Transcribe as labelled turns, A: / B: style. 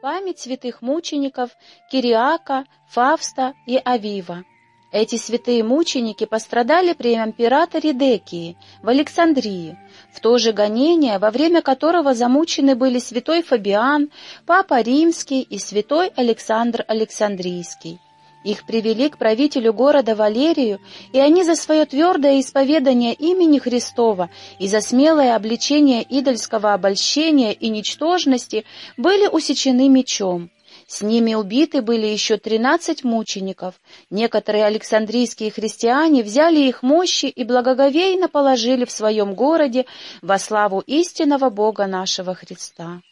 A: память святых мучеников Кириака, Фавста и Авива. Эти святые мученики пострадали при императоре Декии в Александрии, в то же гонение, во время которого замучены были святой Фабиан, Папа Римский и святой Александр Александрийский. Их привели к правителю города Валерию, и они за свое твердое исповедание имени Христова и за смелое обличение идольского обольщения и ничтожности были усечены мечом. С ними убиты были еще тринадцать мучеников. Некоторые александрийские христиане взяли их мощи и благоговейно положили в своем городе во славу истинного Бога нашего Христа.